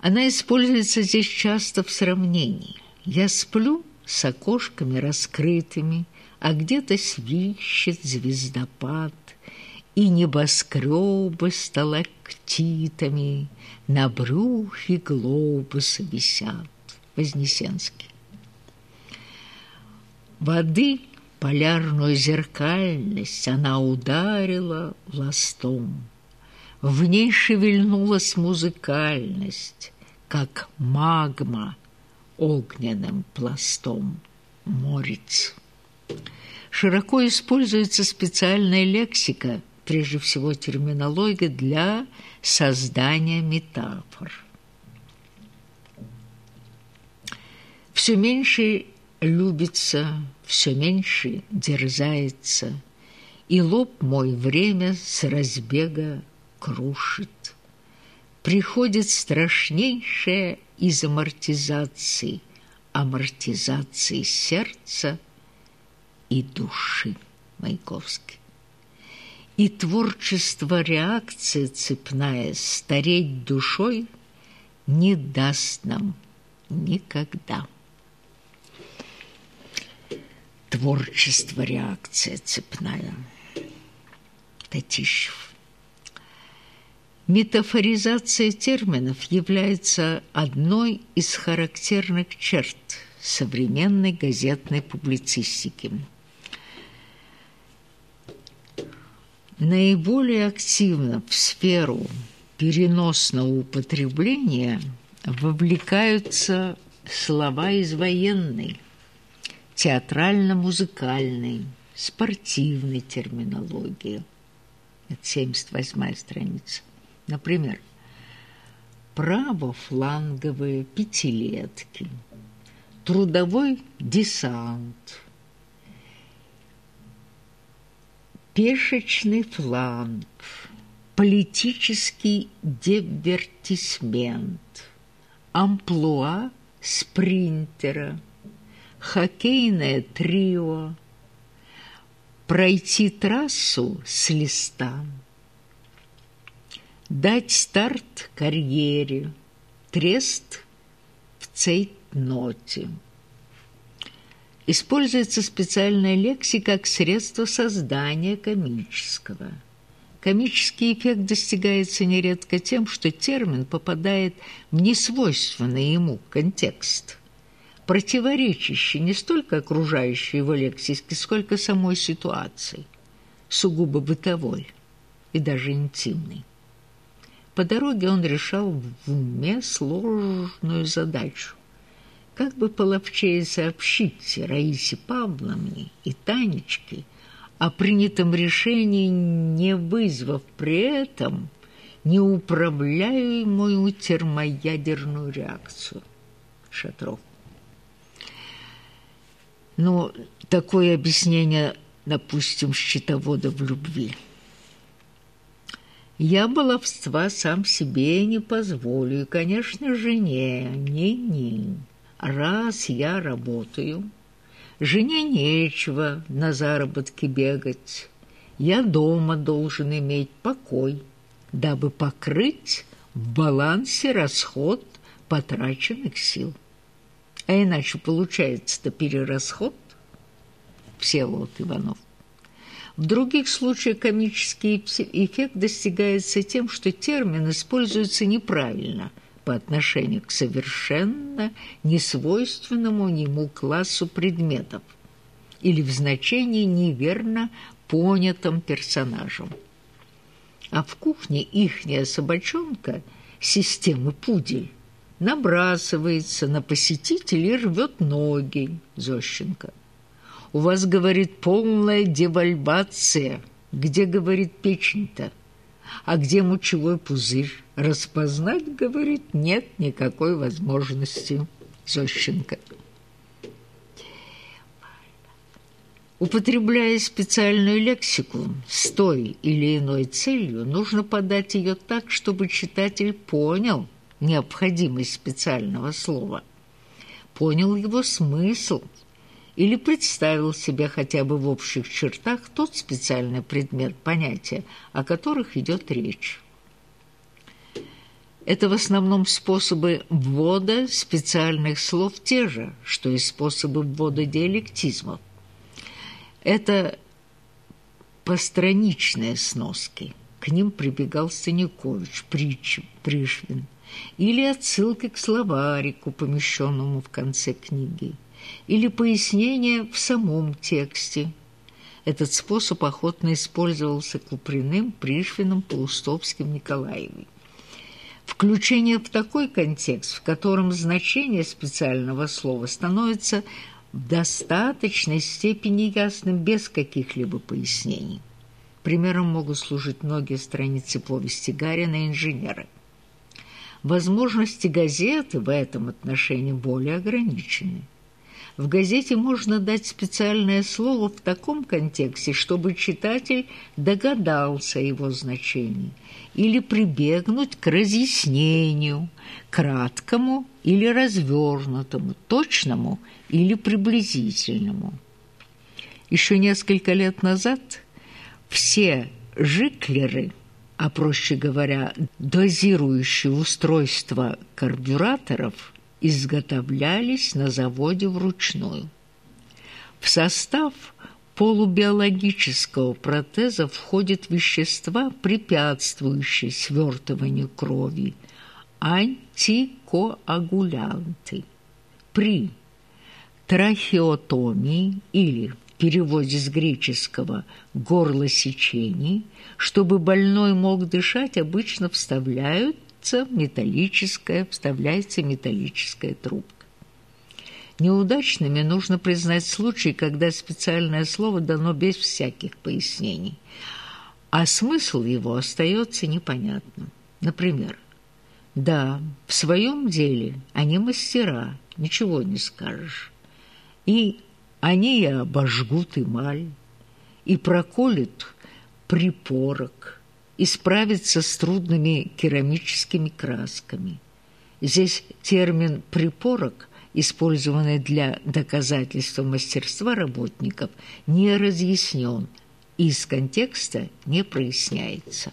Она используется здесь часто в сравнении. Я сплю с окошками раскрытыми, а где-то свищет звездопад, и небоскребы сталактитами на брюхе глобусы висят. Вознесенский. Воды полярную зеркальность она ударила ластом. В ней шевельнулась музыкальность, как магма огненным пластом морец. Широко используется специальная лексика, прежде всего терминология для создания метафор. Все меньше любится, все меньше дерзается, и лоб мой время с разбега крушит. Приходит страшнейшая из амортизации, амортизации сердца и души. Маяковский. И творчество реакции цепная стареть душой не даст нам никогда. Творчество реакция цепная. Татищев. Метафоризация терминов является одной из характерных черт современной газетной публицистики. Наиболее активно в сферу переносного употребления вовлекаются слова из военной, театрально-музыкальной, спортивной терминологии. Это 78 страница. Например, правофланговые пятилетки, трудовой десант, пешечный фланг, политический дивертисмент, амплуа спринтера, хоккейное трио, пройти трассу с листа – Дать старт карьере, трест в цейтноте. Используется специальная лексика как средство создания комического. Комический эффект достигается нередко тем, что термин попадает в несвойственный ему контекст, противоречащий не столько окружающей его лексике, сколько самой ситуации, сугубо бытовой и даже интимной. По дороге он решал в уме сложную задачу. Как бы половчее сообщить Раисе Павловне и Танечке о принятом решении, не вызвав при этом неуправляемую термоядерную реакцию. Шатров. Но такое объяснение, допустим, счетовода в любви – я баловства сам себе не позволю, и, конечно, жене не-не. Раз я работаю, жене нечего на заработки бегать. Я дома должен иметь покой, дабы покрыть в балансе расход потраченных сил. А иначе получается-то перерасход. Всеволод Иванов. В других случаях комический эффект достигается тем, что термин используется неправильно по отношению к совершенно несвойственному ему классу предметов или в значении неверно понятым персонажем. А в кухне ихняя собачонка системы пудель набрасывается на посетителей и рвет ноги Зощенко. У вас, говорит, полная девальвация. Где, говорит, печень-то? А где мочевой пузырь? Распознать, говорит, нет никакой возможности. Зощенко. Употребляя специальную лексику с той или иной целью, нужно подать ее так, чтобы читатель понял необходимость специального слова, понял его смысл – или представил себе хотя бы в общих чертах тот специальный предмет понятия, о которых идет речь. Это в основном способы ввода специальных слов те же, что и способы ввода диалектизмов. Это постраничные сноски. К ним прибегал Станикович, Притч, Пришвин. Или отсылка к словарику, помещенному в конце книги. Или пояснение в самом тексте. Этот способ охотно использовался Куприным, Пришвином, Полустовским, Николаевым. Включение в такой контекст, в котором значение специального слова становится в достаточной степени ясным без каких-либо пояснений. Примером могут служить многие страницы повести Гарина «Инженеры». Возможности газеты в этом отношении более ограничены. В газете можно дать специальное слово в таком контексте, чтобы читатель догадался о его значении, или прибегнуть к разъяснению, краткому или развернутому, точному или приблизительному. Еще несколько лет назад все жиклеры, а проще говоря, дозирующие устройства карбюраторов – изготовлялись на заводе вручную. В состав полубиологического протеза входят вещества, препятствующие свертыванию крови, антикоагулянты. При трахеотомии или переводе с греческого горлосечении, чтобы больной мог дышать, обычно вставляют металлическая, вставляется металлическая трубка. Неудачными нужно признать случаи, когда специальное слово дано без всяких пояснений, а смысл его остается непонятным. Например, да, в своем деле они мастера, ничего не скажешь. И они и обожгут эмаль, и проколют припорок – и справиться с трудными керамическими красками. Здесь термин «припорок», использованный для доказательства мастерства работников, не разъяснен и из контекста не проясняется.